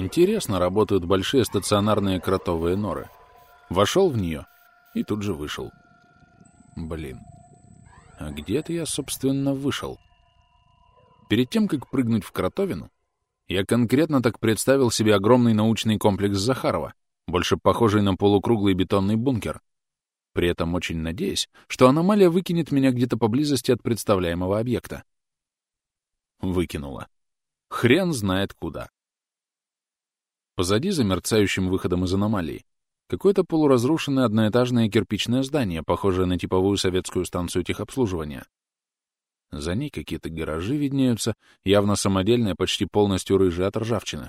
Интересно работают большие стационарные кротовые норы. Вошел в нее и тут же вышел. Блин. А где это я, собственно, вышел? Перед тем, как прыгнуть в кротовину, я конкретно так представил себе огромный научный комплекс Захарова, больше похожий на полукруглый бетонный бункер, при этом очень надеясь, что аномалия выкинет меня где-то поблизости от представляемого объекта. Выкинула. Хрен знает куда. Позади, за мерцающим выходом из аномалии, какое-то полуразрушенное одноэтажное кирпичное здание, похожее на типовую советскую станцию техобслуживания. За ней какие-то гаражи виднеются, явно самодельные, почти полностью рыжие от ржавчины.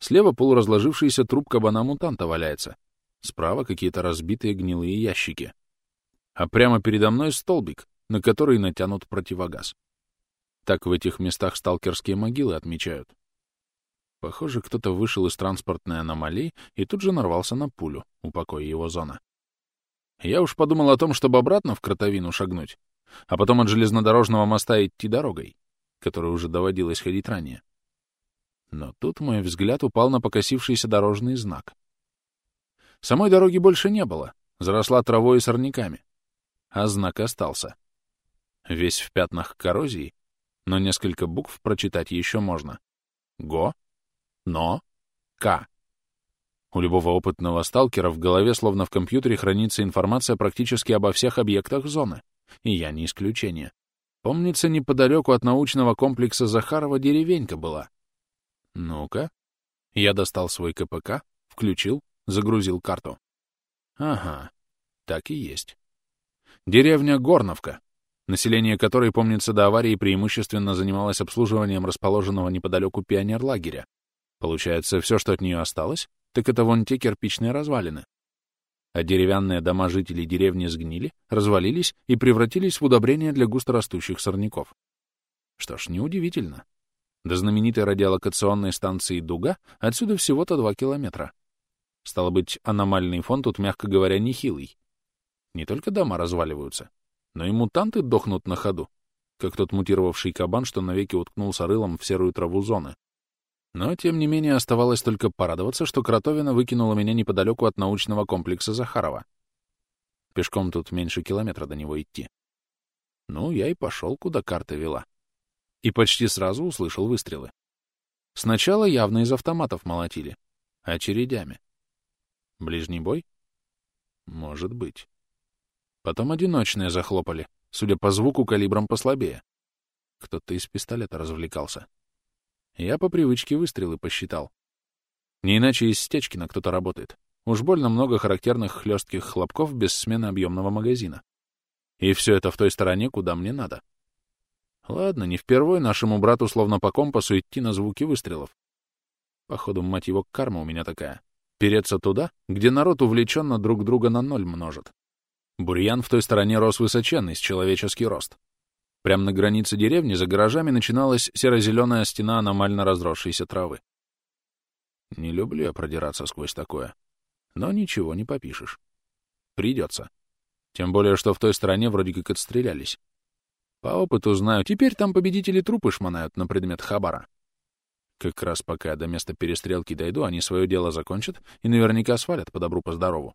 Слева полуразложившийся труп кабана-мутанта валяется. Справа какие-то разбитые гнилые ящики. А прямо передо мной столбик, на который натянут противогаз. Так в этих местах сталкерские могилы отмечают. Похоже, кто-то вышел из транспортной аномалии и тут же нарвался на пулю, упокоя его зона. Я уж подумал о том, чтобы обратно в Кротовину шагнуть, а потом от железнодорожного моста идти дорогой, которой уже доводилось ходить ранее. Но тут мой взгляд упал на покосившийся дорожный знак. Самой дороги больше не было, заросла травой и сорняками, а знак остался. Весь в пятнах коррозии, но несколько букв прочитать еще можно. Го, но, К. У любого опытного сталкера в голове, словно в компьютере, хранится информация практически обо всех объектах зоны. И я не исключение. Помнится, неподалеку от научного комплекса Захарова деревенька была. Ну-ка. Я достал свой КПК, включил, загрузил карту. Ага, так и есть. Деревня Горновка, население которой, помнится, до аварии преимущественно занималось обслуживанием расположенного неподалеку пионерлагеря. Получается, все, что от нее осталось, так это вон те кирпичные развалины. А деревянные дома жителей деревни сгнили, развалились и превратились в удобрение для густорастущих сорняков. Что ж, неудивительно. До знаменитой радиолокационной станции «Дуга» отсюда всего-то два километра. Стало быть, аномальный фон тут, мягко говоря, нехилый. Не только дома разваливаются, но и мутанты дохнут на ходу, как тот мутировавший кабан, что навеки уткнулся рылом в серую траву зоны. Но, тем не менее, оставалось только порадоваться, что Кротовина выкинула меня неподалеку от научного комплекса Захарова. Пешком тут меньше километра до него идти. Ну, я и пошел, куда карта вела. И почти сразу услышал выстрелы. Сначала явно из автоматов молотили, очередями. Ближний бой? Может быть. Потом одиночные захлопали, судя по звуку, калибром послабее. Кто-то из пистолета развлекался. Я по привычке выстрелы посчитал. Не иначе из Стечкина кто-то работает. Уж больно много характерных хлестких хлопков без смены объемного магазина. И все это в той стороне, куда мне надо. Ладно, не впервой нашему брату словно по компасу идти на звуки выстрелов. Походу, мать его, карма у меня такая переться туда, где народ увлеченно друг друга на ноль множит. Бурьян в той стороне рос высоченный, с человеческий рост. Прямо на границе деревни за гаражами начиналась серо-зеленая стена аномально разросшейся травы. Не люблю я продираться сквозь такое. Но ничего не попишешь. Придется. Тем более, что в той стороне вроде как отстрелялись. По опыту знаю, теперь там победители трупы шмонают на предмет хабара. Как раз пока я до места перестрелки дойду, они свое дело закончат и наверняка свалят по добру, по.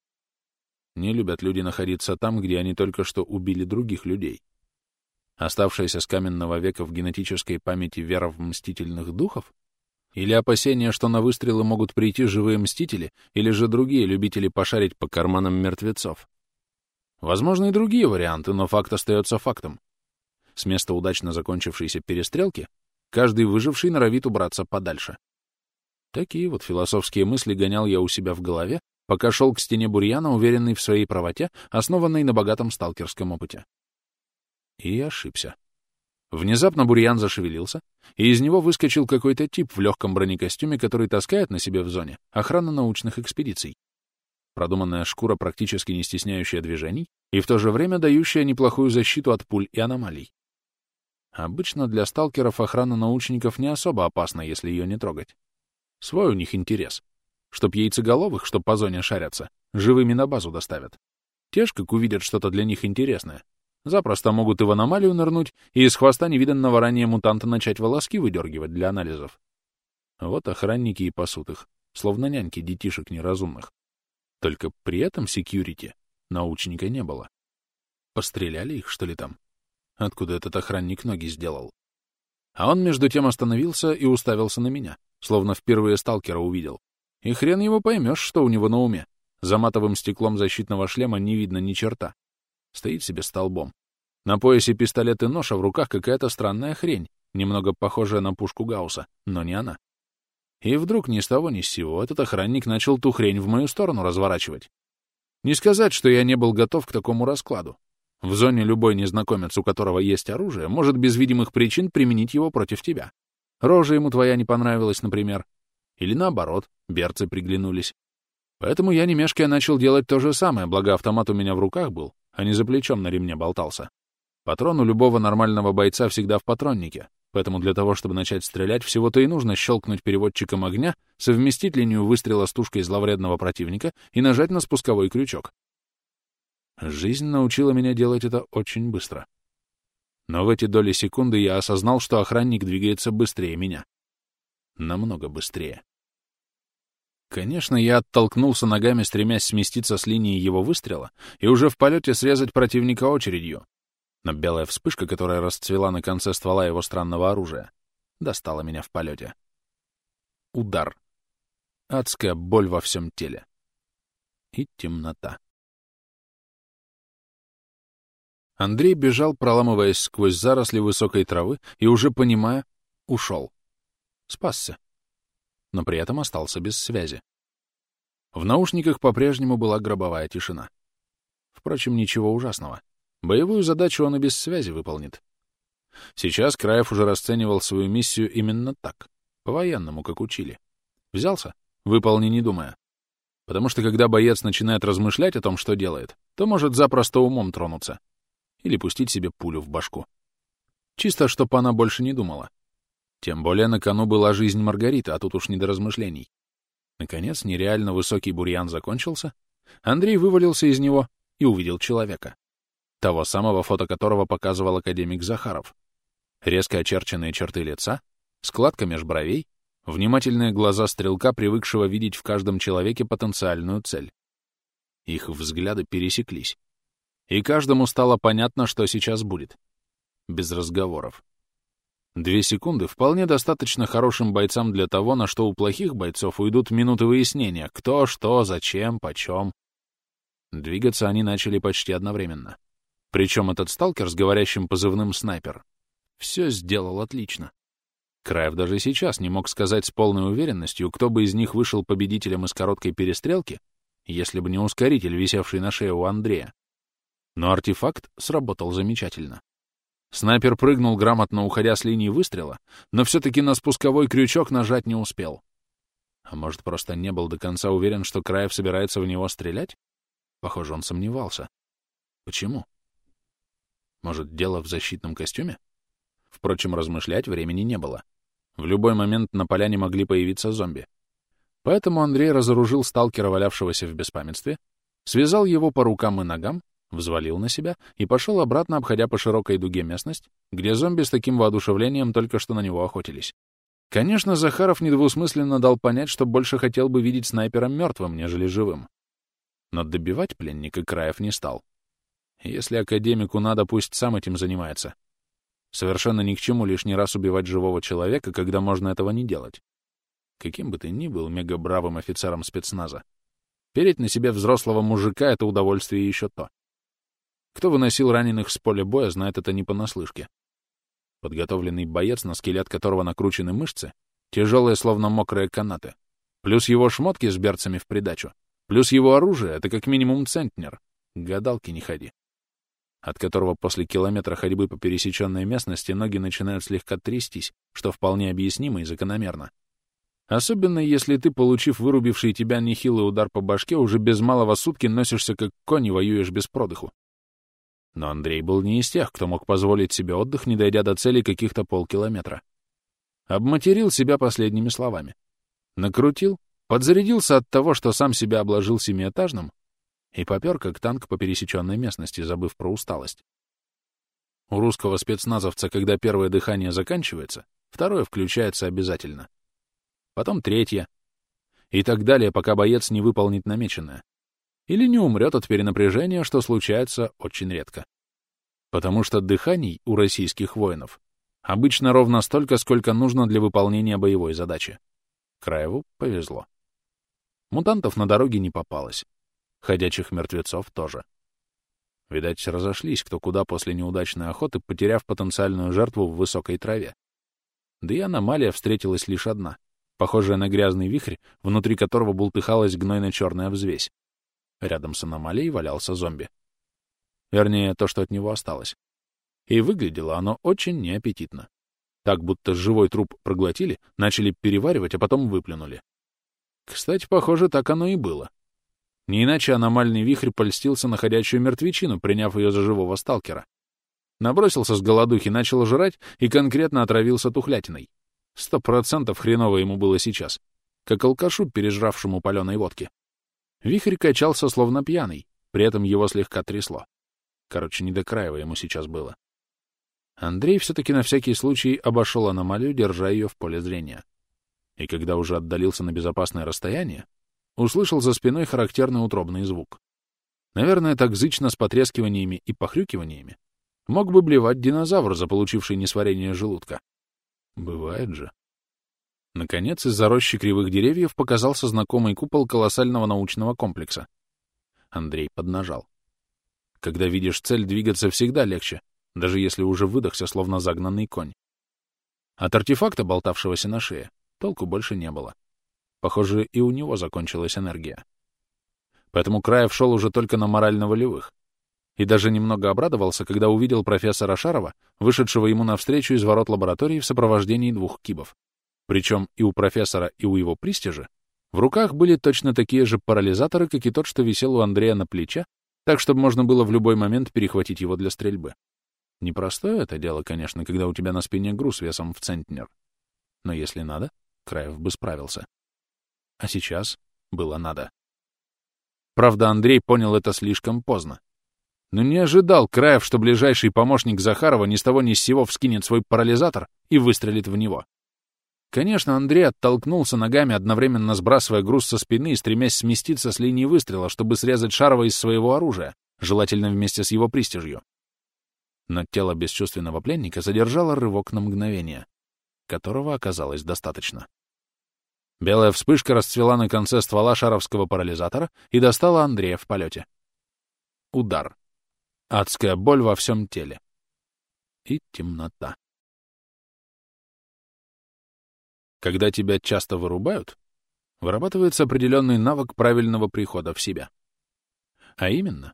Не любят люди находиться там, где они только что убили других людей. Оставшаяся с каменного века в генетической памяти вера в мстительных духов? Или опасение, что на выстрелы могут прийти живые мстители, или же другие любители пошарить по карманам мертвецов? Возможно, и другие варианты, но факт остается фактом. С места удачно закончившейся перестрелки Каждый выживший норовит убраться подальше. Такие вот философские мысли гонял я у себя в голове, пока шел к стене бурьяна, уверенный в своей правоте, основанной на богатом сталкерском опыте. И ошибся. Внезапно бурьян зашевелился, и из него выскочил какой-то тип в легком бронекостюме, который таскает на себе в зоне охрана научных экспедиций. Продуманная шкура, практически не стесняющая движений, и в то же время дающая неплохую защиту от пуль и аномалий. Обычно для сталкеров охрана научников не особо опасна, если ее не трогать. Свой у них интерес. Чтоб яйцеголовых, чтоб по зоне шарятся, живыми на базу доставят. Те ж, как увидят что-то для них интересное, запросто могут и в аномалию нырнуть, и из хвоста невиданного ранее мутанта начать волоски выдергивать для анализов. Вот охранники и пасут их, словно няньки детишек неразумных. Только при этом секьюрити научника не было. Постреляли их, что ли, там? Откуда этот охранник ноги сделал? А он между тем остановился и уставился на меня, словно впервые сталкера увидел. И хрен его поймешь, что у него на уме. За матовым стеклом защитного шлема не видно ни черта. Стоит себе столбом. На поясе пистолет и нож, а в руках какая-то странная хрень, немного похожая на пушку Гаусса, но не она. И вдруг ни с того ни с сего этот охранник начал ту хрень в мою сторону разворачивать. Не сказать, что я не был готов к такому раскладу. В зоне любой незнакомец, у которого есть оружие, может без видимых причин применить его против тебя. Рожа ему твоя не понравилась, например. Или наоборот, берцы приглянулись. Поэтому я, не мешкая, начал делать то же самое, благо автомат у меня в руках был, а не за плечом на ремне болтался. Патрон у любого нормального бойца всегда в патроннике, Поэтому для того, чтобы начать стрелять, всего-то и нужно щелкнуть переводчиком огня, совместить линию выстрела с тушкой зловредного противника и нажать на спусковой крючок. Жизнь научила меня делать это очень быстро. Но в эти доли секунды я осознал, что охранник двигается быстрее меня. Намного быстрее. Конечно, я оттолкнулся ногами, стремясь сместиться с линии его выстрела и уже в полете срезать противника очередью, но белая вспышка, которая расцвела на конце ствола его странного оружия, достала меня в полете. Удар. Адская боль во всем теле. И темнота. Андрей бежал, проламываясь сквозь заросли высокой травы, и уже понимая, ушел. Спасся. Но при этом остался без связи. В наушниках по-прежнему была гробовая тишина. Впрочем, ничего ужасного. Боевую задачу он и без связи выполнит. Сейчас Краев уже расценивал свою миссию именно так, по-военному, как учили. Взялся? Выполни, не думая. Потому что когда боец начинает размышлять о том, что делает, то может запросто умом тронуться. Или пустить себе пулю в башку. Чисто, чтоб она больше не думала. Тем более на кону была жизнь Маргариты, а тут уж не до размышлений. Наконец, нереально высокий бурьян закончился. Андрей вывалился из него и увидел человека того самого фото которого показывал академик Захаров. Резко очерченные черты лица, складка меж бровей, внимательные глаза стрелка, привыкшего видеть в каждом человеке потенциальную цель. Их взгляды пересеклись. И каждому стало понятно, что сейчас будет. Без разговоров. Две секунды вполне достаточно хорошим бойцам для того, на что у плохих бойцов уйдут минуты выяснения, кто, что, зачем, почем. Двигаться они начали почти одновременно. Причем этот сталкер с говорящим позывным «снайпер» все сделал отлично. Краев даже сейчас не мог сказать с полной уверенностью, кто бы из них вышел победителем из короткой перестрелки, если бы не ускоритель, висевший на шее у Андрея. Но артефакт сработал замечательно. Снайпер прыгнул, грамотно уходя с линии выстрела, но все-таки на спусковой крючок нажать не успел. А может, просто не был до конца уверен, что Краев собирается в него стрелять? Похоже, он сомневался. Почему? Может, дело в защитном костюме? Впрочем, размышлять времени не было. В любой момент на поляне могли появиться зомби. Поэтому Андрей разоружил сталкера, валявшегося в беспамятстве, связал его по рукам и ногам, взвалил на себя и пошел обратно, обходя по широкой дуге местность, где зомби с таким воодушевлением только что на него охотились. Конечно, Захаров недвусмысленно дал понять, что больше хотел бы видеть снайпера мертвым, нежели живым. Но добивать пленника Краев не стал. Если академику надо, пусть сам этим занимается. Совершенно ни к чему лишний раз убивать живого человека, когда можно этого не делать. Каким бы ты ни был мега-бравым офицером спецназа, переть на себе взрослого мужика — это удовольствие еще то. Кто выносил раненых с поля боя, знает это не понаслышке. Подготовленный боец, на скелет которого накручены мышцы, тяжелые, словно мокрые канаты, плюс его шмотки с берцами в придачу, плюс его оружие — это как минимум центнер. Гадалки не ходи от которого после километра ходьбы по пересеченной местности ноги начинают слегка трястись, что вполне объяснимо и закономерно. Особенно если ты, получив вырубивший тебя нехилый удар по башке, уже без малого сутки носишься как конь и воюешь без продыху. Но Андрей был не из тех, кто мог позволить себе отдых, не дойдя до цели каких-то полкилометра. Обматерил себя последними словами. Накрутил, подзарядился от того, что сам себя обложил семиэтажным, и попер, как танк по пересеченной местности, забыв про усталость. У русского спецназовца, когда первое дыхание заканчивается, второе включается обязательно. потом третья. И так далее, пока боец не выполнит намеченное. Или не умрет от перенапряжения, что случается очень редко. Потому что дыханий у российских воинов обычно ровно столько, сколько нужно для выполнения боевой задачи. Краеву повезло. Мутантов на дороге не попалось. Ходячих мертвецов тоже. Видать, разошлись кто куда после неудачной охоты, потеряв потенциальную жертву в высокой траве. Да и аномалия встретилась лишь одна, похожая на грязный вихрь, внутри которого бултыхалась гнойно-черная взвесь. Рядом с аномалией валялся зомби. Вернее, то, что от него осталось. И выглядело оно очень неаппетитно. Так, будто живой труп проглотили, начали переваривать, а потом выплюнули. Кстати, похоже, так оно и было. Не иначе аномальный вихрь польстился на ходячую мертвечину, приняв ее за живого сталкера. Набросился с голодухи, начал жрать и конкретно отравился тухлятиной. Сто процентов хреново ему было сейчас, как алкашу, пережравшему паленой водки. Вихрь качался словно пьяный, при этом его слегка трясло. Короче, не до краева ему сейчас было. Андрей все-таки на всякий случай обошел аномалию, держа ее в поле зрения. И когда уже отдалился на безопасное расстояние, услышал за спиной характерный утробный звук. Наверное, так зычно с потрескиваниями и похрюкиваниями мог бы блевать динозавр, заполучивший несварение желудка. Бывает же. Наконец, из-за рощи кривых деревьев показался знакомый купол колоссального научного комплекса. Андрей поднажал. Когда видишь цель, двигаться всегда легче, даже если уже выдохся, словно загнанный конь. От артефакта, болтавшегося на шее, толку больше не было. Похоже, и у него закончилась энергия. Поэтому Краев шел уже только на морально-волевых. И даже немного обрадовался, когда увидел профессора Шарова, вышедшего ему навстречу из ворот лаборатории в сопровождении двух кибов. Причем и у профессора, и у его пристижа в руках были точно такие же парализаторы, как и тот, что висел у Андрея на плече, так, чтобы можно было в любой момент перехватить его для стрельбы. Непростое это дело, конечно, когда у тебя на спине груз весом в центнер. Но если надо, Краев бы справился. А сейчас было надо. Правда, Андрей понял это слишком поздно. Но не ожидал Краев, что ближайший помощник Захарова ни с того ни с сего вскинет свой парализатор и выстрелит в него. Конечно, Андрей оттолкнулся ногами, одновременно сбрасывая груз со спины и стремясь сместиться с линии выстрела, чтобы срезать Шарова из своего оружия, желательно вместе с его пристижью. Но тело бесчувственного пленника задержало рывок на мгновение, которого оказалось достаточно. Белая вспышка расцвела на конце ствола шаровского парализатора и достала Андрея в полете. Удар. Адская боль во всем теле. И темнота. Когда тебя часто вырубают, вырабатывается определенный навык правильного прихода в себя. А именно,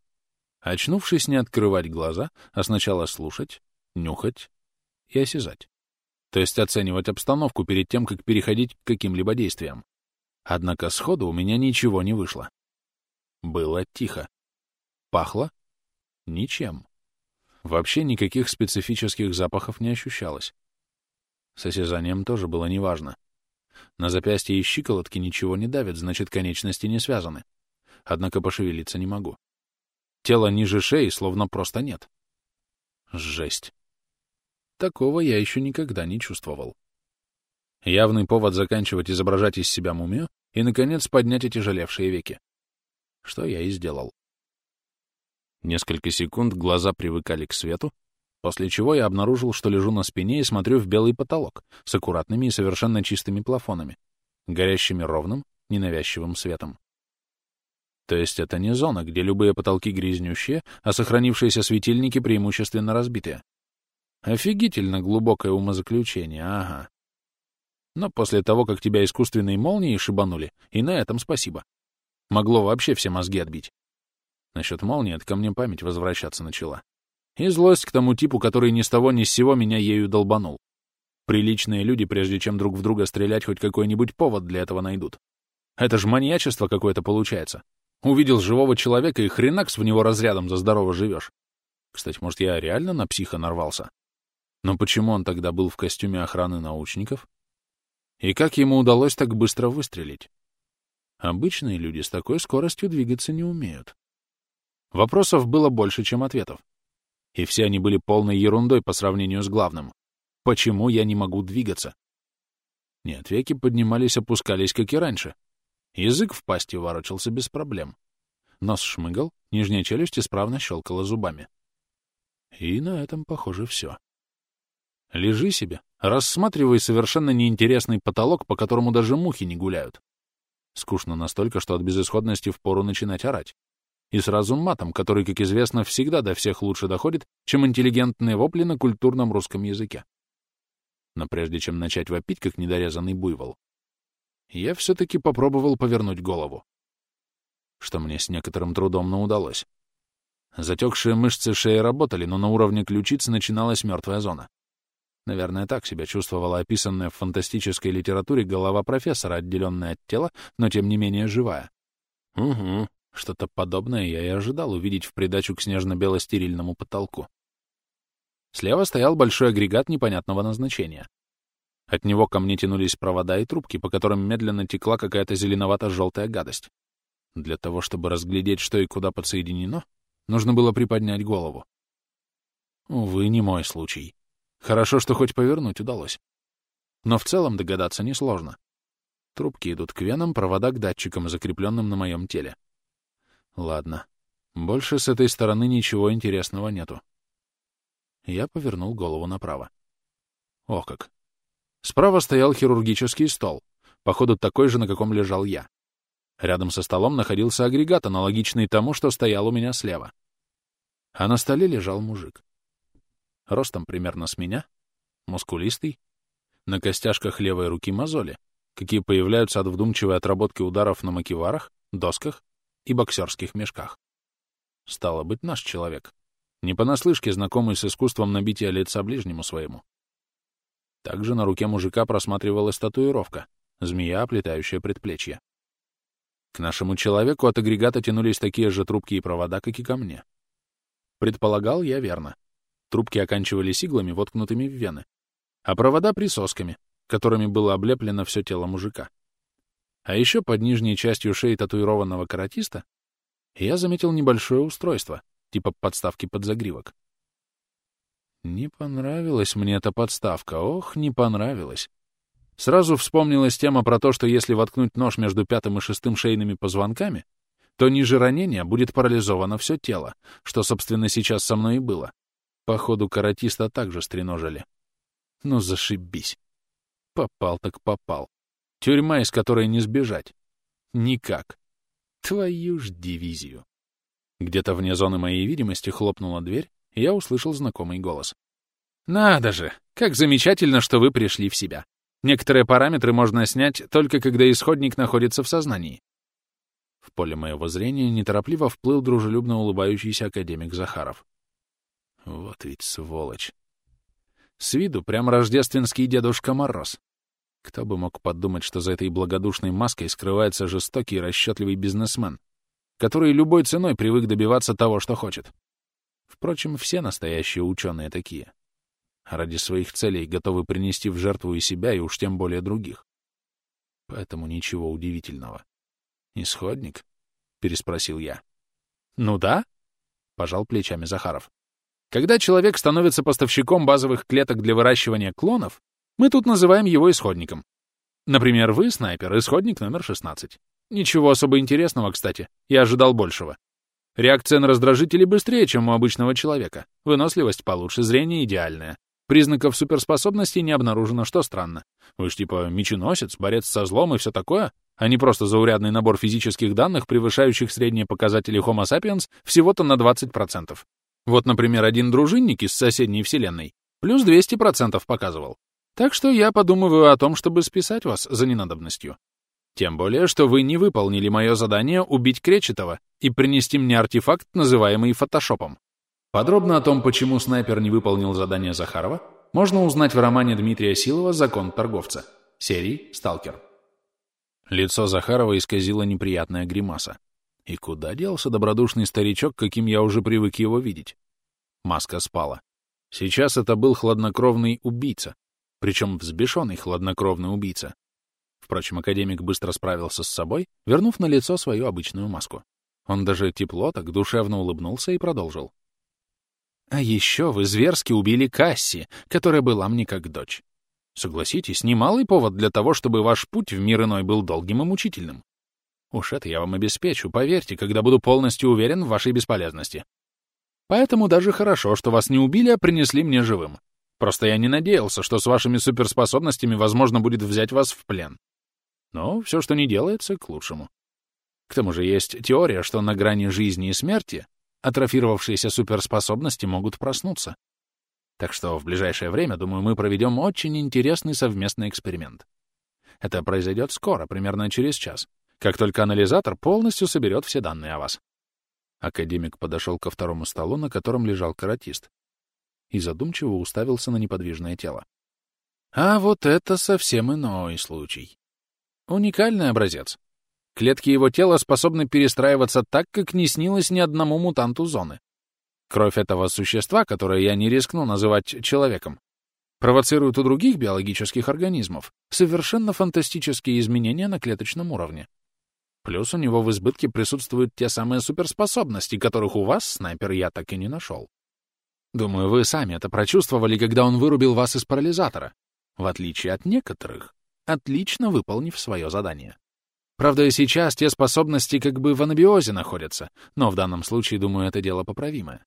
очнувшись, не открывать глаза, а сначала слушать, нюхать и осязать то есть оценивать обстановку перед тем, как переходить к каким-либо действиям. Однако сходу у меня ничего не вышло. Было тихо. Пахло? Ничем. Вообще никаких специфических запахов не ощущалось. С осязанием тоже было неважно. На запястье и щиколотке ничего не давит, значит, конечности не связаны. Однако пошевелиться не могу. Тело ниже шеи словно просто нет. Жесть. Такого я еще никогда не чувствовал. Явный повод заканчивать изображать из себя мумию и, наконец, поднять отяжелевшие веки. Что я и сделал. Несколько секунд глаза привыкали к свету, после чего я обнаружил, что лежу на спине и смотрю в белый потолок с аккуратными и совершенно чистыми плафонами, горящими ровным, ненавязчивым светом. То есть это не зона, где любые потолки грязнющие, а сохранившиеся светильники преимущественно разбитые. Офигительно глубокое умозаключение, ага. Но после того, как тебя искусственной молнией шибанули, и на этом спасибо. Могло вообще все мозги отбить. Насчет молнии это ко мне память возвращаться начала. И злость к тому типу, который ни с того ни с сего меня ею долбанул. Приличные люди, прежде чем друг в друга стрелять, хоть какой-нибудь повод для этого найдут. Это же маньячество какое-то получается. Увидел живого человека и хренакс в него разрядом за здорово живешь. Кстати, может, я реально на психа нарвался? Но почему он тогда был в костюме охраны научников? И как ему удалось так быстро выстрелить? Обычные люди с такой скоростью двигаться не умеют. Вопросов было больше, чем ответов. И все они были полной ерундой по сравнению с главным. Почему я не могу двигаться? Нет, веки поднимались-опускались, как и раньше. Язык в пасти ворочался без проблем. Нос шмыгал, нижняя челюсть исправно щелкала зубами. И на этом, похоже, все. Лежи себе, рассматривай совершенно неинтересный потолок, по которому даже мухи не гуляют. Скучно настолько, что от безысходности впору начинать орать. И сразу матом, который, как известно, всегда до всех лучше доходит, чем интеллигентные вопли на культурном русском языке. Но прежде чем начать вопить, как недорезанный буйвол, я все-таки попробовал повернуть голову. Что мне с некоторым трудом, но удалось. Затекшие мышцы шеи работали, но на уровне ключицы начиналась мертвая зона. Наверное, так себя чувствовала описанная в фантастической литературе голова профессора, отделенная от тела, но тем не менее живая. Угу, что-то подобное я и ожидал увидеть в придачу к снежно-бело-стерильному потолку. Слева стоял большой агрегат непонятного назначения. От него ко мне тянулись провода и трубки, по которым медленно текла какая-то зеленовато-желтая гадость. Для того, чтобы разглядеть, что и куда подсоединено, нужно было приподнять голову. Увы, не мой случай. Хорошо, что хоть повернуть удалось. Но в целом догадаться несложно. Трубки идут к венам, провода к датчикам, закрепленным на моем теле. Ладно. Больше с этой стороны ничего интересного нету. Я повернул голову направо. О как! Справа стоял хирургический стол, походу такой же, на каком лежал я. Рядом со столом находился агрегат, аналогичный тому, что стоял у меня слева. А на столе лежал мужик ростом примерно с меня, мускулистый, на костяшках левой руки мозоли, какие появляются от вдумчивой отработки ударов на макеварах, досках и боксерских мешках. Стало быть, наш человек, не понаслышке знакомый с искусством набития лица ближнему своему. Также на руке мужика просматривалась татуировка — змея, оплетающая предплечье. К нашему человеку от агрегата тянулись такие же трубки и провода, как и ко мне. Предполагал я верно. Трубки оканчивались иглами, воткнутыми в вены, а провода — присосками, которыми было облеплено все тело мужика. А еще под нижней частью шеи татуированного каратиста я заметил небольшое устройство, типа подставки под загривок. Не понравилась мне эта подставка, ох, не понравилась. Сразу вспомнилась тема про то, что если воткнуть нож между пятым и шестым шейными позвонками, то ниже ранения будет парализовано все тело, что, собственно, сейчас со мной и было. Походу, каратиста также стреножили. Ну, зашибись. Попал так попал. Тюрьма, из которой не сбежать. Никак. Твою ж дивизию. Где-то вне зоны моей видимости хлопнула дверь, и я услышал знакомый голос. «Надо же! Как замечательно, что вы пришли в себя. Некоторые параметры можно снять только когда исходник находится в сознании». В поле моего зрения неторопливо вплыл дружелюбно улыбающийся академик Захаров. Вот ведь сволочь. С виду прям рождественский Дедушка Мороз. Кто бы мог подумать, что за этой благодушной маской скрывается жестокий и расчетливый бизнесмен, который любой ценой привык добиваться того, что хочет. Впрочем, все настоящие ученые такие. Ради своих целей готовы принести в жертву и себя, и уж тем более других. Поэтому ничего удивительного. «Исходник?» — переспросил я. «Ну да», — пожал плечами Захаров. Когда человек становится поставщиком базовых клеток для выращивания клонов, мы тут называем его исходником. Например, вы, снайпер, исходник номер 16. Ничего особо интересного, кстати. Я ожидал большего. Реакция на раздражители быстрее, чем у обычного человека. Выносливость получше, зрение идеальное. Признаков суперспособностей не обнаружено, что странно. Вы ж типа меченосец, борец со злом и все такое, а не просто заурядный набор физических данных, превышающих средние показатели Homo sapiens всего-то на 20%. Вот, например, один дружинник из соседней вселенной плюс 200% показывал. Так что я подумываю о том, чтобы списать вас за ненадобностью. Тем более, что вы не выполнили мое задание убить Кречетова и принести мне артефакт, называемый фотошопом. Подробно о том, почему снайпер не выполнил задание Захарова, можно узнать в романе Дмитрия Силова «Закон торговца» серии «Сталкер». Лицо Захарова исказило неприятная гримаса. И куда делся добродушный старичок, каким я уже привык его видеть? Маска спала. Сейчас это был хладнокровный убийца, причем взбешенный хладнокровный убийца. Впрочем, академик быстро справился с собой, вернув на лицо свою обычную маску. Он даже тепло так душевно улыбнулся и продолжил. «А еще вы зверски убили Касси, которая была мне как дочь. Согласитесь, немалый повод для того, чтобы ваш путь в мир иной был долгим и мучительным. Уж это я вам обеспечу, поверьте, когда буду полностью уверен в вашей бесполезности. Поэтому даже хорошо, что вас не убили, а принесли мне живым. Просто я не надеялся, что с вашими суперспособностями возможно будет взять вас в плен. Но все, что не делается, к лучшему. К тому же есть теория, что на грани жизни и смерти атрофировавшиеся суперспособности могут проснуться. Так что в ближайшее время, думаю, мы проведем очень интересный совместный эксперимент. Это произойдет скоро, примерно через час, как только анализатор полностью соберет все данные о вас. Академик подошел ко второму столу, на котором лежал каратист, и задумчиво уставился на неподвижное тело. А вот это совсем иной случай. Уникальный образец. Клетки его тела способны перестраиваться так, как не снилось ни одному мутанту зоны. Кровь этого существа, которое я не рискну называть человеком, провоцирует у других биологических организмов совершенно фантастические изменения на клеточном уровне. Плюс у него в избытке присутствуют те самые суперспособности, которых у вас, снайпер, я так и не нашел. Думаю, вы сами это прочувствовали, когда он вырубил вас из парализатора, в отличие от некоторых, отлично выполнив свое задание. Правда, сейчас те способности как бы в анабиозе находятся, но в данном случае, думаю, это дело поправимое.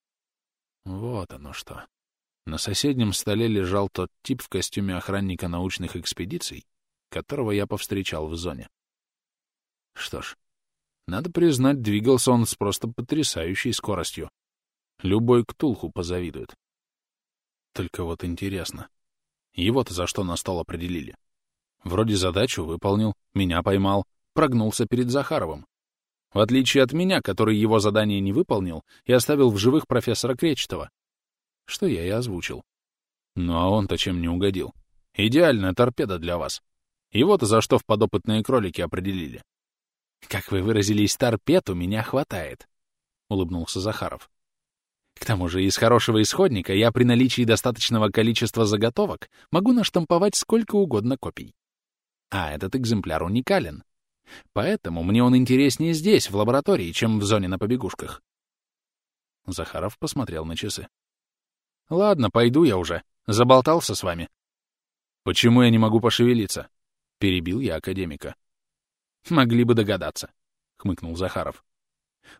Вот оно что. На соседнем столе лежал тот тип в костюме охранника научных экспедиций, которого я повстречал в зоне. Что ж, надо признать, двигался он с просто потрясающей скоростью. Любой ктулху позавидует. Только вот интересно, его-то за что на стол определили? Вроде задачу выполнил, меня поймал, прогнулся перед Захаровым. В отличие от меня, который его задание не выполнил и оставил в живых профессора Кречетова. Что я и озвучил. Ну а он-то чем не угодил? Идеальная торпеда для вас. Его-то за что в подопытные кролики определили? Как вы выразились, торпед у меня хватает, — улыбнулся Захаров. К тому же из хорошего исходника я при наличии достаточного количества заготовок могу наштамповать сколько угодно копий. А этот экземпляр уникален. Поэтому мне он интереснее здесь, в лаборатории, чем в зоне на побегушках. Захаров посмотрел на часы. «Ладно, пойду я уже. Заболтался с вами». «Почему я не могу пошевелиться?» — перебил я академика. «Могли бы догадаться», — хмыкнул Захаров.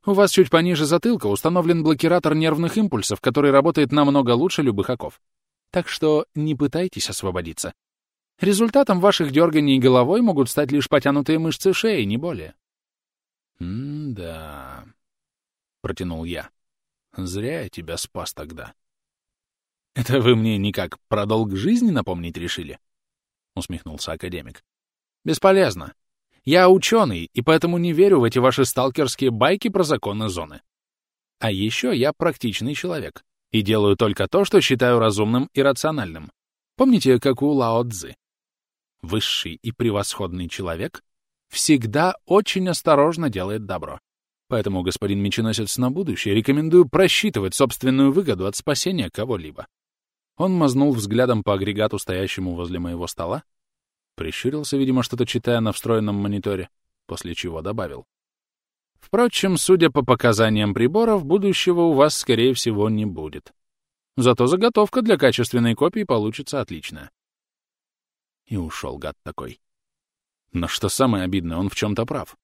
«У вас чуть пониже затылка установлен блокиратор нервных импульсов, который работает намного лучше любых оков. Так что не пытайтесь освободиться. Результатом ваших дерганий головой могут стать лишь потянутые мышцы шеи, не более. «М-да», — протянул я. «Зря я тебя спас тогда». «Это вы мне никак про долг жизни напомнить решили?» — усмехнулся академик. «Бесполезно. Я ученый, и поэтому не верю в эти ваши сталкерские байки про законы зоны. А еще я практичный человек и делаю только то, что считаю разумным и рациональным. Помните, как у Лао Цзы? высший и превосходный человек всегда очень осторожно делает добро. Поэтому, господин меченосец, на будущее рекомендую просчитывать собственную выгоду от спасения кого-либо. Он мазнул взглядом по агрегату, стоящему возле моего стола, прищурился, видимо, что-то читая на встроенном мониторе, после чего добавил. Впрочем, судя по показаниям приборов, будущего у вас, скорее всего, не будет. Зато заготовка для качественной копии получится отличная. И ушел гад такой. Но что самое обидное, он в чем-то прав.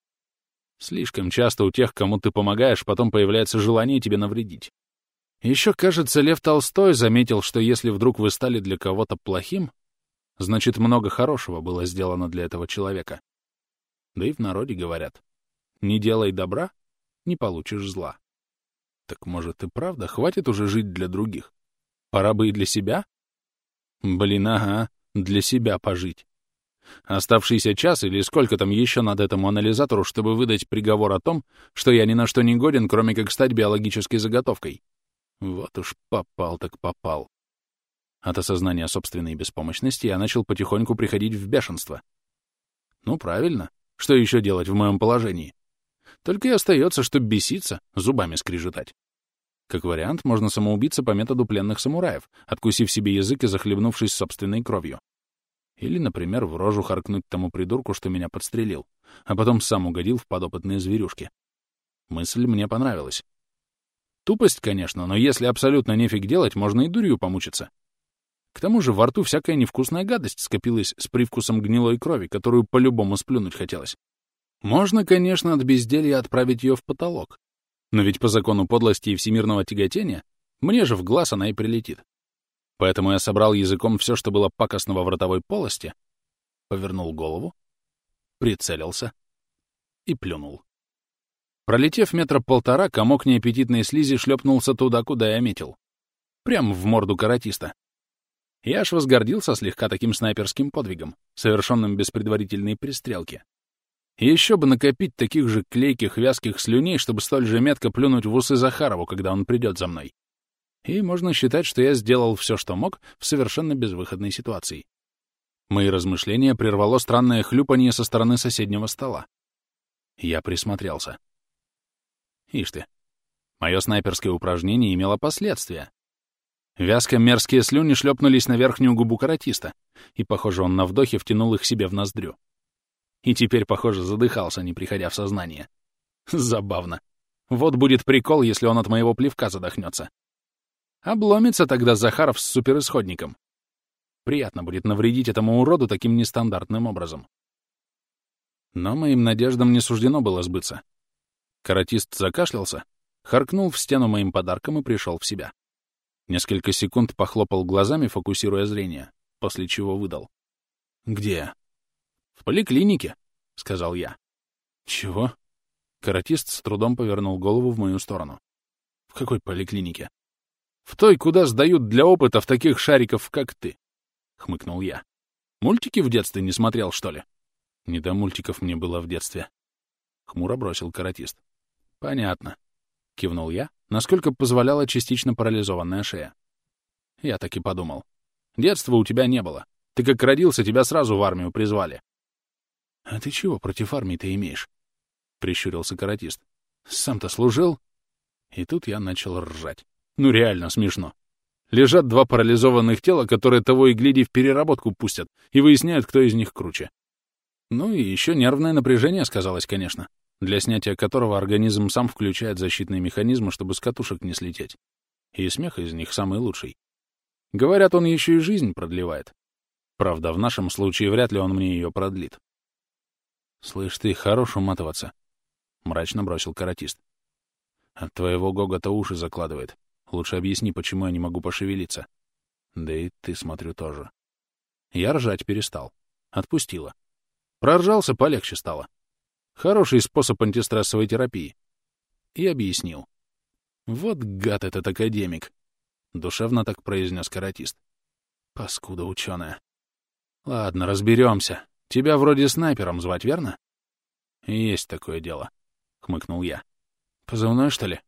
Слишком часто у тех, кому ты помогаешь, потом появляется желание тебе навредить. Еще, кажется, Лев Толстой заметил, что если вдруг вы стали для кого-то плохим, значит, много хорошего было сделано для этого человека. Да и в народе говорят, не делай добра, не получишь зла. Так может и правда, хватит уже жить для других? Пора бы и для себя? Блин, ага, для себя пожить. Оставшийся час или сколько там еще надо этому анализатору, чтобы выдать приговор о том, что я ни на что не годен, кроме как стать биологической заготовкой. Вот уж попал так попал. От осознания собственной беспомощности я начал потихоньку приходить в бешенство. Ну, правильно. Что еще делать в моем положении? Только и остается, что беситься, зубами скрежетать. Как вариант, можно самоубиться по методу пленных самураев, откусив себе язык и захлебнувшись собственной кровью. Или, например, в рожу харкнуть тому придурку, что меня подстрелил, а потом сам угодил в подопытные зверюшки. Мысль мне понравилась. Тупость, конечно, но если абсолютно нефиг делать, можно и дурью помучиться. К тому же во рту всякая невкусная гадость скопилась с привкусом гнилой крови, которую по-любому сплюнуть хотелось. Можно, конечно, от безделья отправить ее в потолок. Но ведь по закону подлости и всемирного тяготения мне же в глаз она и прилетит. Поэтому я собрал языком все, что было пакостного в ротовой полости, повернул голову, прицелился и плюнул. Пролетев метра полтора, комок неаппетитной слизи шлепнулся туда, куда я метил. Прямо в морду каратиста. Я аж возгордился слегка таким снайперским подвигом, совершенным без предварительной пристрелки. еще бы накопить таких же клейких, вязких слюней, чтобы столь же метко плюнуть в усы Захарову, когда он придет за мной. И можно считать, что я сделал все, что мог в совершенно безвыходной ситуации. Мои размышления прервало странное хлюпанье со стороны соседнего стола. Я присмотрелся. Ишь ты. Мое снайперское упражнение имело последствия. Вязко мерзкие слюни шлепнулись на верхнюю губу каратиста, и, похоже, он на вдохе втянул их себе в ноздрю. И теперь, похоже, задыхался, не приходя в сознание. Забавно. Вот будет прикол, если он от моего плевка задохнется. Обломится тогда Захаров с суперисходником. Приятно будет навредить этому уроду таким нестандартным образом. Но моим надеждам не суждено было сбыться. Каратист закашлялся, харкнул в стену моим подарком и пришел в себя. Несколько секунд похлопал глазами, фокусируя зрение, после чего выдал. «Где?» «В поликлинике», — сказал я. «Чего?» Каратист с трудом повернул голову в мою сторону. «В какой поликлинике?» «В той, куда сдают для опытов таких шариков, как ты», — хмыкнул я. «Мультики в детстве не смотрел, что ли?» «Не до мультиков мне было в детстве», — хмуро бросил каратист. «Понятно», — кивнул я, насколько позволяла частично парализованная шея. Я так и подумал. Детства у тебя не было. Ты как родился, тебя сразу в армию призвали. — А ты чего против армии-то имеешь? — прищурился каратист. — Сам-то служил? И тут я начал ржать. Ну реально смешно. Лежат два парализованных тела, которые того и гляди в переработку пустят, и выясняют, кто из них круче. Ну и еще нервное напряжение сказалось, конечно для снятия которого организм сам включает защитные механизмы, чтобы с катушек не слететь. И смех из них самый лучший. Говорят, он еще и жизнь продлевает. Правда, в нашем случае вряд ли он мне ее продлит. «Слышь, ты хорош уматываться», — мрачно бросил каратист. «От твоего гогота уши закладывает. Лучше объясни, почему я не могу пошевелиться. Да и ты, смотрю, тоже». Я ржать перестал. Отпустила. Проржался, полегче стало. Хороший способ антистрессовой терапии. И объяснил. Вот гад этот академик. Душевно так произнес каратист. Паскуда ученая. Ладно, разберемся. Тебя вроде снайпером звать, верно? Есть такое дело, хмыкнул я. Позывной, что ли?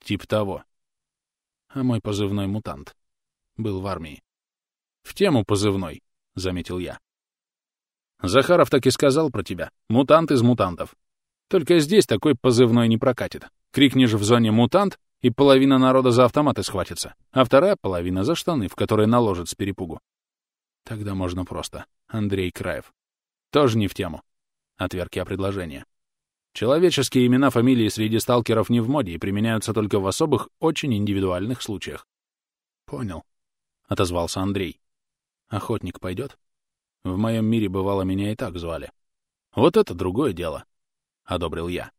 Тип того. А мой позывной мутант. Был в армии. В тему позывной, заметил я. Захаров так и сказал про тебя. Мутант из мутантов. Только здесь такой позывной не прокатит. Крикнешь в зоне «мутант», и половина народа за автоматы схватится, а вторая половина за штаны, в которые наложат с перепугу. Тогда можно просто. Андрей Краев. Тоже не в тему. Отверг я предложение. Человеческие имена, фамилии среди сталкеров не в моде и применяются только в особых, очень индивидуальных случаях. Понял, — отозвался Андрей. Охотник пойдет? В моем мире бывало меня и так звали. Вот это другое дело, — одобрил я.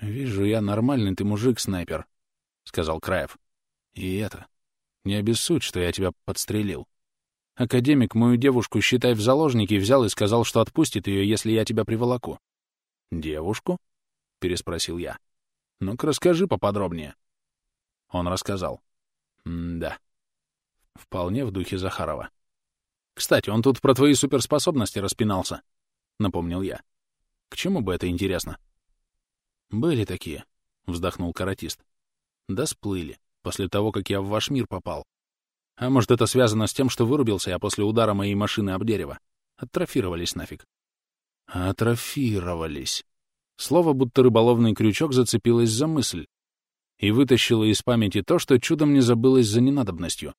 «Вижу я, нормальный ты мужик, снайпер», — сказал Краев. «И это, не обессудь, что я тебя подстрелил. Академик мою девушку, считай, в заложники взял и сказал, что отпустит ее, если я тебя приволоку». «Девушку?» — переспросил я. «Ну-ка расскажи поподробнее». Он рассказал. «Да. Вполне в духе Захарова. Кстати, он тут про твои суперспособности распинался, — напомнил я. К чему бы это интересно? Были такие, — вздохнул каратист. Да сплыли, после того, как я в ваш мир попал. А может, это связано с тем, что вырубился я после удара моей машины об дерево? Атрофировались нафиг. Атрофировались. Слово, будто рыболовный крючок, зацепилось за мысль и вытащило из памяти то, что чудом не забылось за ненадобностью.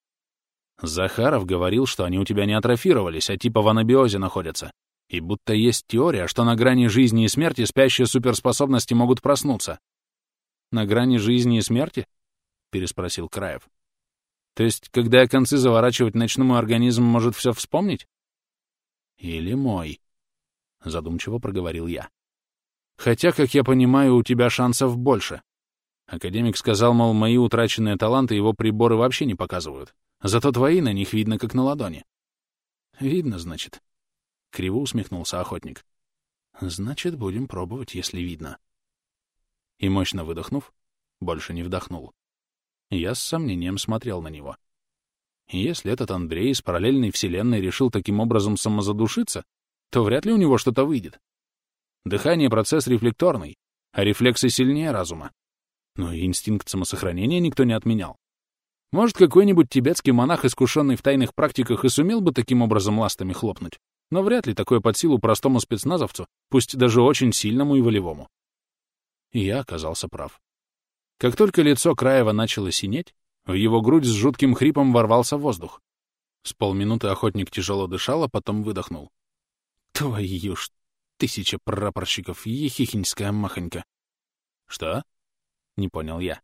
Захаров говорил, что они у тебя не атрофировались, а типа в анабиозе находятся. И будто есть теория, что на грани жизни и смерти спящие суперспособности могут проснуться. «На грани жизни и смерти?» — переспросил Краев. То есть, когда я концы заворачивать начну, мой организм может все вспомнить? Или мой, — задумчиво проговорил я. Хотя, как я понимаю, у тебя шансов больше. Академик сказал, мол, мои утраченные таланты его приборы вообще не показывают. Зато твои на них видно, как на ладони. Видно, значит. Криво усмехнулся охотник. Значит, будем пробовать, если видно. И мощно выдохнув, больше не вдохнул. Я с сомнением смотрел на него. если этот Андрей из параллельной вселенной решил таким образом самозадушиться, то вряд ли у него что-то выйдет. Дыхание — процесс рефлекторный, а рефлексы сильнее разума. Но и инстинкт самосохранения никто не отменял. Может, какой-нибудь тибетский монах, искушенный в тайных практиках, и сумел бы таким образом ластами хлопнуть, но вряд ли такое под силу простому спецназовцу, пусть даже очень сильному и волевому. И я оказался прав. Как только лицо Краева начало синеть, в его грудь с жутким хрипом ворвался воздух. С полминуты охотник тяжело дышал, а потом выдохнул. «Твою ж тысяча прапорщиков, ехихинская махонька!» «Что?» — не понял я.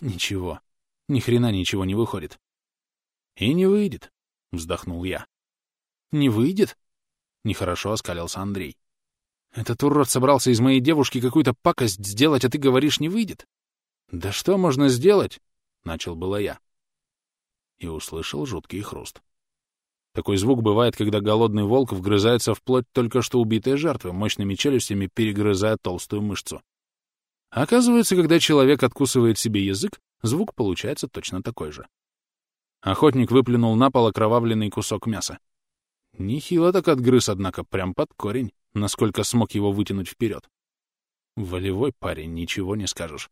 «Ничего. Ни хрена ничего не выходит». «И не выйдет», — вздохнул я. «Не выйдет?» — нехорошо оскалился Андрей. «Этот урод собрался из моей девушки какую-то пакость сделать, а ты говоришь, не выйдет?» «Да что можно сделать?» — начал было я. И услышал жуткий хруст. Такой звук бывает, когда голодный волк вгрызается в плоть только что убитой жертвы, мощными челюстями перегрызая толстую мышцу. Оказывается, когда человек откусывает себе язык, звук получается точно такой же. Охотник выплюнул на пол окровавленный кусок мяса. Нехило так отгрыз, однако, прям под корень, насколько смог его вытянуть вперед. Волевой парень, ничего не скажешь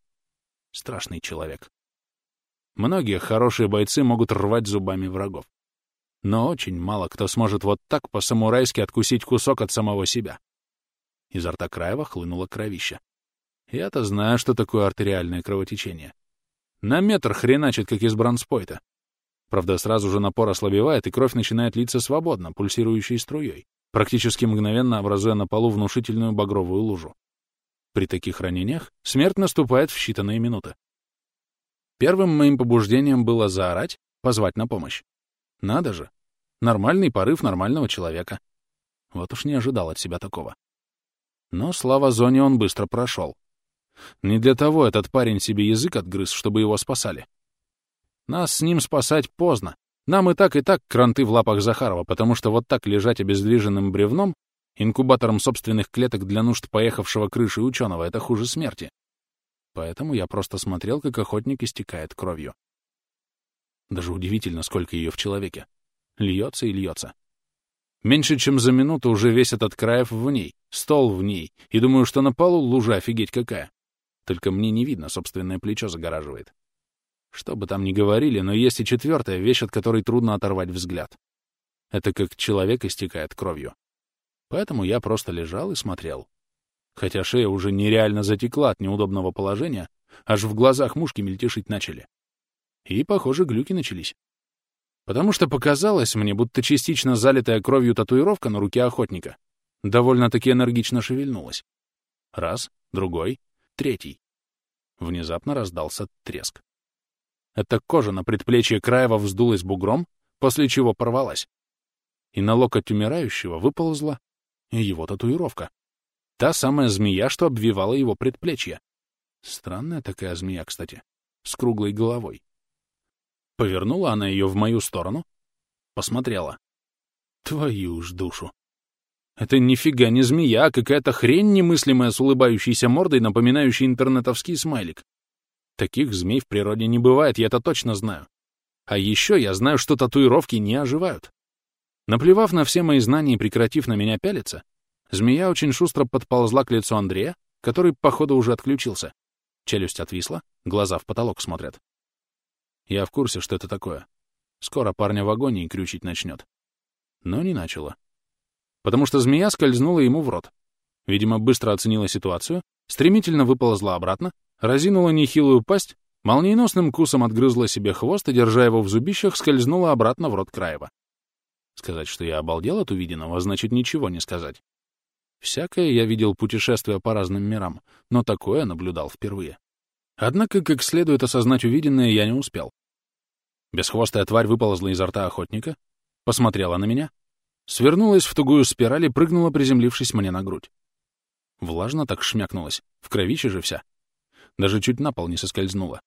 страшный человек. Многие хорошие бойцы могут рвать зубами врагов. Но очень мало кто сможет вот так по-самурайски откусить кусок от самого себя. Изо рта Краева хлынуло кровища. Я-то знаю, что такое артериальное кровотечение. На метр хреначит, как из бронспойта. Правда, сразу же напор ослабевает, и кровь начинает литься свободно, пульсирующей струей, практически мгновенно образуя на полу внушительную багровую лужу. При таких ранениях смерть наступает в считанные минуты. Первым моим побуждением было заорать, позвать на помощь. Надо же. Нормальный порыв нормального человека. Вот уж не ожидал от себя такого. Но, слава зоне, он быстро прошел. Не для того этот парень себе язык отгрыз, чтобы его спасали. Нас с ним спасать поздно. Нам и так, и так кранты в лапах Захарова, потому что вот так лежать обездвиженным бревном Инкубатором собственных клеток для нужд поехавшего крыши ученого — это хуже смерти. Поэтому я просто смотрел, как охотник истекает кровью. Даже удивительно, сколько ее в человеке. Льется и льется. Меньше чем за минуту уже весь этот краев в ней, стол в ней, и думаю, что на полу лужа офигеть какая. Только мне не видно, собственное плечо загораживает. Что бы там ни говорили, но есть и четвертая вещь, от которой трудно оторвать взгляд. Это как человек истекает кровью. Поэтому я просто лежал и смотрел. Хотя шея уже нереально затекла от неудобного положения, аж в глазах мушки мельтешить начали. И, похоже, глюки начались. Потому что показалось мне, будто частично залитая кровью татуировка на руке охотника довольно-таки энергично шевельнулась. Раз, другой, третий. Внезапно раздался треск. Эта кожа на предплечье Краева вздулась бугром, после чего порвалась. И на локоть умирающего выползла его татуировка. Та самая змея, что обвивала его предплечье. Странная такая змея, кстати, с круглой головой. Повернула она ее в мою сторону, посмотрела. Твою ж душу. Это нифига не змея, а какая-то хрень немыслимая с улыбающейся мордой, напоминающей интернетовский смайлик. Таких змей в природе не бывает, я это точно знаю. А еще я знаю, что татуировки не оживают. Наплевав на все мои знания и прекратив на меня пялиться, змея очень шустро подползла к лицу Андрея, который, походу, уже отключился. Челюсть отвисла, глаза в потолок смотрят. Я в курсе, что это такое. Скоро парня в агонии крючить начнет. Но не начала. Потому что змея скользнула ему в рот. Видимо, быстро оценила ситуацию, стремительно выползла обратно, разинула нехилую пасть, молниеносным кусом отгрызла себе хвост и, держа его в зубищах, скользнула обратно в рот Краева. Сказать, что я обалдел от увиденного, значит ничего не сказать. Всякое я видел путешествия по разным мирам, но такое наблюдал впервые. Однако, как следует осознать увиденное, я не успел. Бесхвостая тварь выползла изо рта охотника, посмотрела на меня, свернулась в тугую спираль и прыгнула, приземлившись мне на грудь. Влажно так шмякнулась, в кровище же вся. Даже чуть на пол не соскользнула.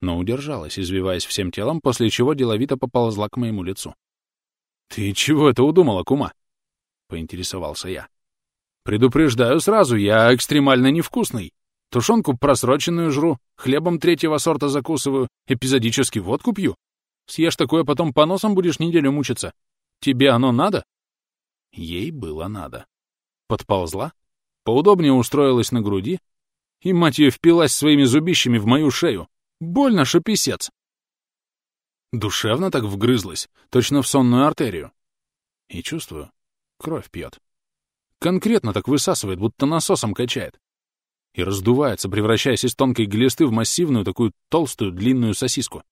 Но удержалась, извиваясь всем телом, после чего деловито поползла к моему лицу. «Ты чего это удумала, кума?» — поинтересовался я. «Предупреждаю сразу, я экстремально невкусный. Тушенку просроченную жру, хлебом третьего сорта закусываю, эпизодически водку пью. Съешь такое, потом по носам будешь неделю мучиться. Тебе оно надо?» Ей было надо. Подползла, поудобнее устроилась на груди и, мать ее, впилась своими зубищами в мою шею. Больно, шаписец. Душевно так вгрызлась, точно в сонную артерию. И чувствую, кровь пьет. Конкретно так высасывает, будто насосом качает. И раздувается, превращаясь из тонкой глисты в массивную, такую толстую, длинную сосиску.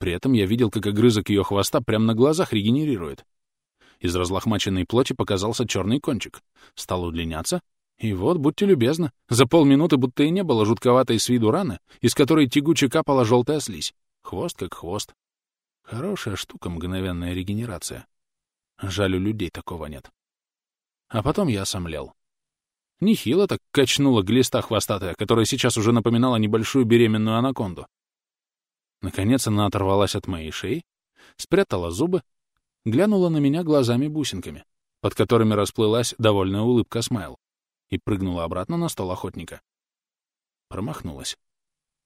При этом я видел, как огрызок ее хвоста прямо на глазах регенерирует. Из разлохмаченной плоти показался черный кончик. Стал удлиняться, и вот, будьте любезны, за полминуты будто и не было жутковатой с виду раны, из которой тягуче капала желтая слизь. Хвост как хвост. Хорошая штука, мгновенная регенерация. Жаль, у людей такого нет. А потом я сомлел. Нехило так качнула глиста хвостатая, которая сейчас уже напоминала небольшую беременную анаконду. Наконец она оторвалась от моей шеи, спрятала зубы, глянула на меня глазами-бусинками, под которыми расплылась довольная улыбка Смайл и прыгнула обратно на стол охотника. Промахнулась.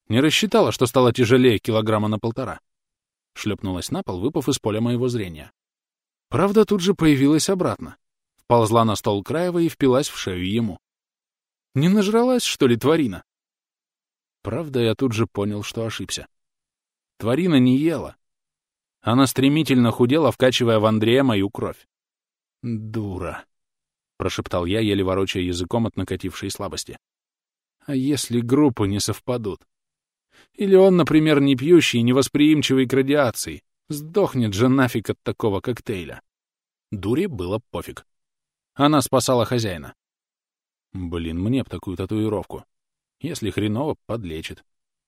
Не рассчитала, что стало тяжелее килограмма на полтора. Шлепнулась на пол, выпав из поля моего зрения. Правда, тут же появилась обратно. Вползла на стол Краева и впилась в шею ему. Не нажралась, что ли, тварина? Правда, я тут же понял, что ошибся. Тварина не ела. Она стремительно худела, вкачивая в Андрея мою кровь. Дура. — прошептал я, еле ворочая языком от накатившей слабости. «А если группы не совпадут? Или он, например, не пьющий невосприимчивый к радиации? Сдохнет же нафиг от такого коктейля!» Дуре было пофиг. Она спасала хозяина. Блин, мне б такую татуировку. Если хреново, подлечит.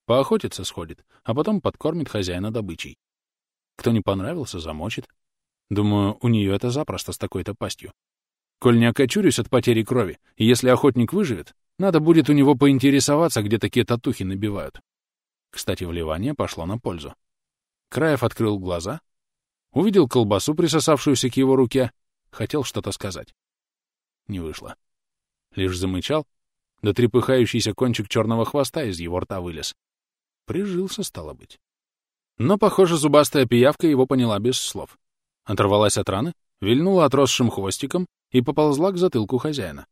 Поохотиться сходит, а потом подкормит хозяина добычей. Кто не понравился, замочит. Думаю, у нее это запросто с такой-то пастью. Коль не окочурюсь от потери крови, и если охотник выживет, надо будет у него поинтересоваться, где такие татухи набивают. Кстати, вливание пошло на пользу. Краев открыл глаза, увидел колбасу, присосавшуюся к его руке, хотел что-то сказать. Не вышло. Лишь замычал, да трепыхающийся кончик черного хвоста из его рта вылез. Прижился, стало быть. Но, похоже, зубастая пиявка его поняла без слов. Оторвалась от раны, вильнула отросшим хвостиком и поползла к затылку хозяина.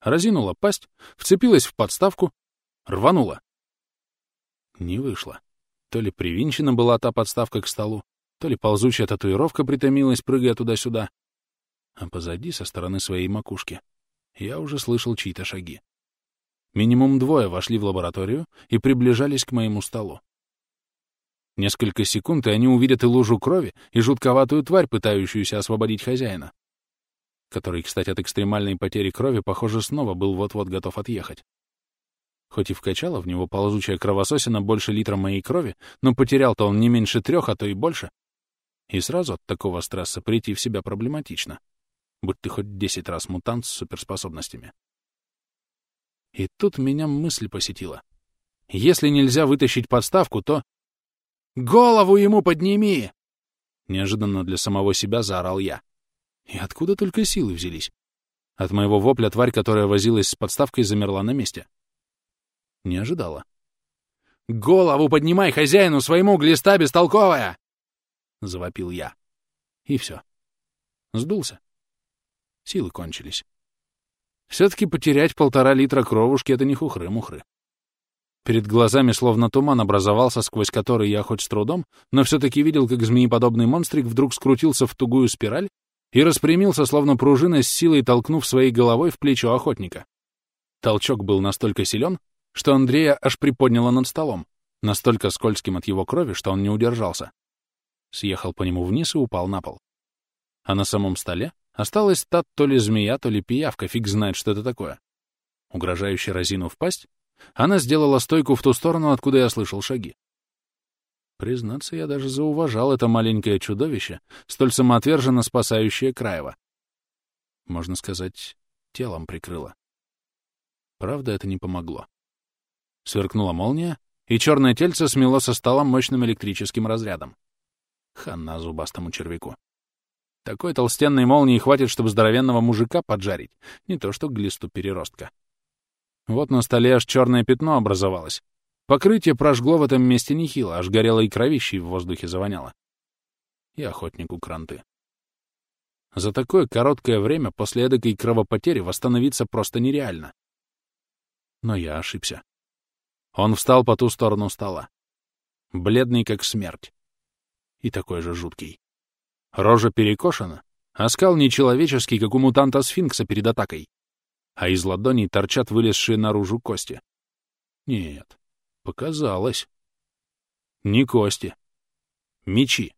Разинула пасть, вцепилась в подставку, рванула. Не вышло. То ли привинчена была та подставка к столу, то ли ползучая татуировка притомилась, прыгая туда-сюда. А позади, со стороны своей макушки, я уже слышал чьи-то шаги. Минимум двое вошли в лабораторию и приближались к моему столу. Несколько секунд, и они увидят и лужу крови, и жутковатую тварь, пытающуюся освободить хозяина который, кстати, от экстремальной потери крови, похоже, снова был вот-вот готов отъехать. Хоть и вкачала в него ползучая кровососина больше литра моей крови, но потерял-то он не меньше трех, а то и больше. И сразу от такого стресса прийти в себя проблематично. Будь ты хоть десять раз мутант с суперспособностями. И тут меня мысль посетила. Если нельзя вытащить подставку, то... «Голову ему подними!» Неожиданно для самого себя заорал я. И откуда только силы взялись? От моего вопля тварь, которая возилась с подставкой, замерла на месте. Не ожидала. «Голову поднимай хозяину своему, глиста бестолковая!» — завопил я. И все. Сдулся. Силы кончились. Все-таки потерять полтора литра кровушки — это не хухры-мухры. Перед глазами словно туман образовался, сквозь который я хоть с трудом, но все-таки видел, как змееподобный монстрик вдруг скрутился в тугую спираль и распрямился, словно пружина, с силой толкнув своей головой в плечо охотника. Толчок был настолько силен, что Андрея аж приподняло над столом, настолько скользким от его крови, что он не удержался. Съехал по нему вниз и упал на пол. А на самом столе осталась та то ли змея, то ли пиявка, фиг знает, что это такое. Угрожающе разинув пасть, она сделала стойку в ту сторону, откуда я слышал шаги. Признаться, я даже зауважал это маленькое чудовище, столь самоотверженно спасающее Краева. Можно сказать, телом прикрыло. Правда, это не помогло. Сверкнула молния, и черное тельце смело со стола мощным электрическим разрядом. Хана зубастому червяку. Такой толстенной молнии хватит, чтобы здоровенного мужика поджарить, не то что глисту переростка. Вот на столе аж черное пятно образовалось. Покрытие прожгло в этом месте нехило, аж горело и кровищей в воздухе завоняло. И охотнику кранты. За такое короткое время после эдакой кровопотери восстановиться просто нереально. Но я ошибся. Он встал по ту сторону стола. Бледный, как смерть. И такой же жуткий. Рожа перекошена, а скал нечеловеческий, как у мутанта сфинкса перед атакой. А из ладоней торчат вылезшие наружу кости. Нет, показалось. Не кости. Мечи.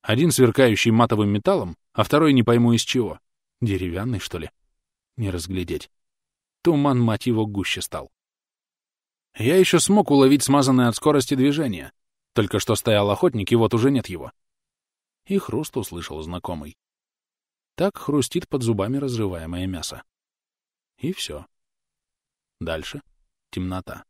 Один сверкающий матовым металлом, а второй не пойму из чего. Деревянный, что ли? Не разглядеть. Туман, мать его, гуще стал. Я еще смог уловить смазанное от скорости движение. Только что стоял охотник, и вот уже нет его. И хруст услышал знакомый. Так хрустит под зубами разрываемое мясо. И все. Дальше темнота.